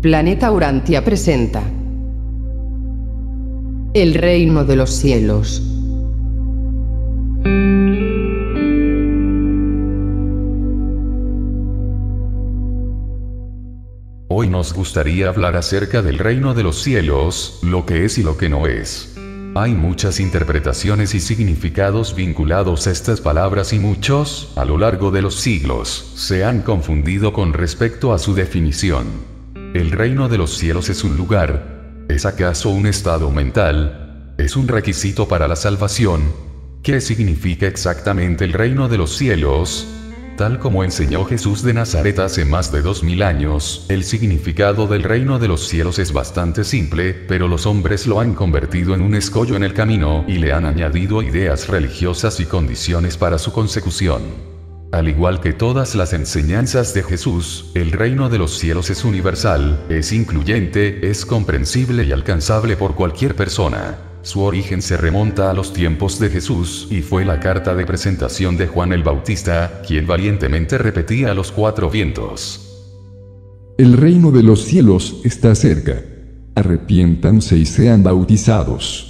Planeta Urantia presenta El reino de los cielos. Hoy nos gustaría hablar acerca del reino de los cielos, lo que es y lo que no es. Hay muchas interpretaciones y significados vinculados a estas palabras y muchos, a lo largo de los siglos, se han confundido con respecto a su definición. El reino de los cielos es un lugar. ¿Es acaso un estado mental? ¿Es un requisito para la salvación? ¿Qué significa exactamente el reino de los cielos? Tal como enseñó Jesús de Nazaret hace más de dos mil años, el significado del reino de los cielos es bastante simple, pero los hombres lo han convertido en un escollo en el camino y le han añadido ideas religiosas y condiciones para su consecución. Al igual que todas las enseñanzas de Jesús, el reino de los cielos es universal, es incluyente, es comprensible y alcanzable por cualquier persona. Su origen se remonta a los tiempos de Jesús, y fue la carta de presentación de Juan el Bautista, quien valientemente repetía a los cuatro vientos. El reino de los cielos está cerca. Arrepiéntanse y sean bautizados.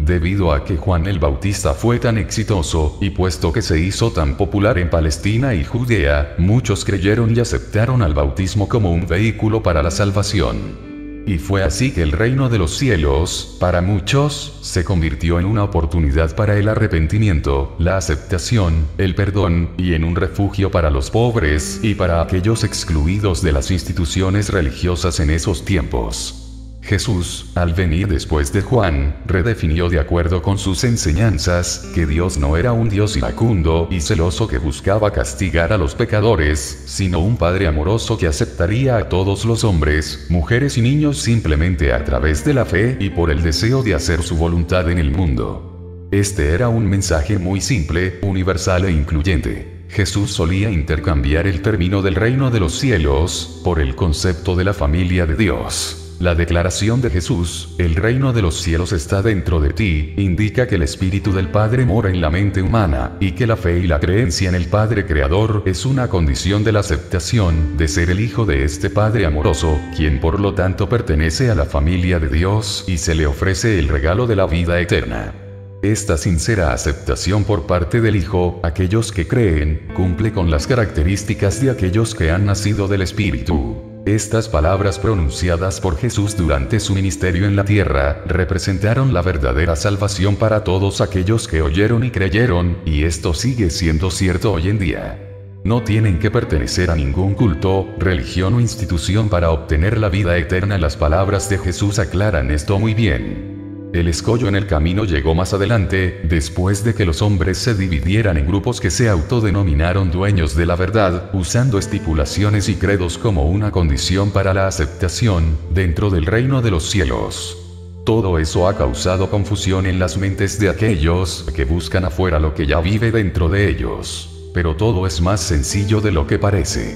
Debido a que Juan el Bautista fue tan exitoso, y puesto que se hizo tan popular en Palestina y Judea, muchos creyeron y aceptaron al bautismo como un vehículo para la salvación. Y fue así que el reino de los cielos, para muchos, se convirtió en una oportunidad para el arrepentimiento, la aceptación, el perdón, y en un refugio para los pobres y para aquellos excluidos de las instituciones religiosas en esos tiempos. Jesús, al venir después de Juan, redefinió de acuerdo con sus enseñanzas, que Dios no era un Dios iracundo y celoso que buscaba castigar a los pecadores, sino un Padre amoroso que aceptaría a todos los hombres, mujeres y niños simplemente a través de la fe y por el deseo de hacer su voluntad en el mundo. Este era un mensaje muy simple, universal e incluyente. Jesús solía intercambiar el término del reino de los cielos, por el concepto de la familia de Dios. La declaración de Jesús, el reino de los cielos está dentro de ti, indica que el Espíritu del Padre mora en la mente humana, y que la fe y la creencia en el Padre Creador es una condición de la aceptación de ser el Hijo de este Padre amoroso, quien por lo tanto pertenece a la familia de Dios y se le ofrece el regalo de la vida eterna. Esta sincera aceptación por parte del Hijo, aquellos que creen, cumple con las características de aquellos que han nacido del Espíritu. Estas palabras pronunciadas por Jesús durante su ministerio en la tierra, representaron la verdadera salvación para todos aquellos que oyeron y creyeron, y esto sigue siendo cierto hoy en día. No tienen que pertenecer a ningún culto, religión o institución para obtener la vida eterna. Las palabras de Jesús aclaran esto muy bien. El escollo en el camino llegó más adelante, después de que los hombres se dividieran en grupos que se autodenominaron dueños de la verdad, usando estipulaciones y credos como una condición para la aceptación, dentro del reino de los cielos. Todo eso ha causado confusión en las mentes de aquellos que buscan afuera lo que ya vive dentro de ellos. Pero todo es más sencillo de lo que parece.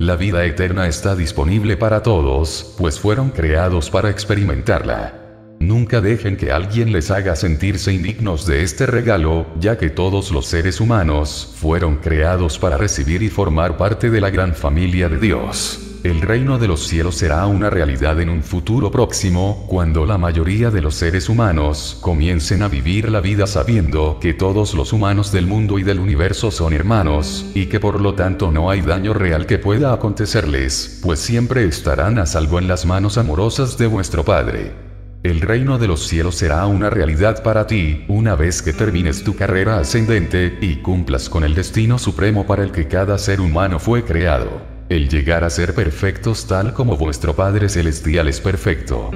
La vida eterna está disponible para todos, pues fueron creados para experimentarla. Nunca dejen que alguien les haga sentirse indignos de este regalo, ya que todos los seres humanos fueron creados para recibir y formar parte de la gran familia de Dios. El reino de los cielos será una realidad en un futuro próximo, cuando la mayoría de los seres humanos comiencen a vivir la vida sabiendo que todos los humanos del mundo y del universo son hermanos, y que por lo tanto no hay daño real que pueda acontecerles, pues siempre estarán a salvo en las manos amorosas de vuestro Padre. El reino de los cielos será una realidad para ti, una vez que termines tu carrera ascendente, y cumplas con el destino supremo para el que cada ser humano fue creado. El llegar a ser perfectos tal como vuestro Padre Celestial es perfecto.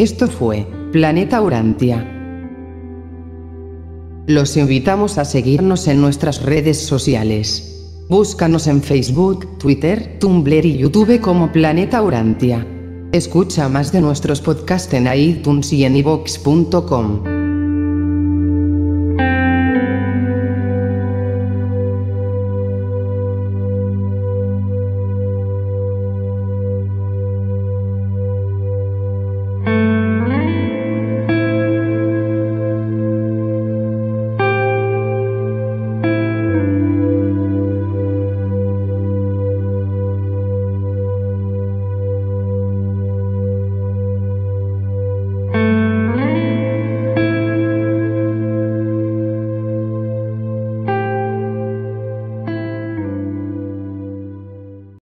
Esto fue Planeta Urantia. Los invitamos a seguirnos en nuestras redes sociales. Búscanos en Facebook, Twitter, Tumblr y YouTube como Planeta Urantia. Escucha más de nuestros podcasts en iTunes y en iVox.com.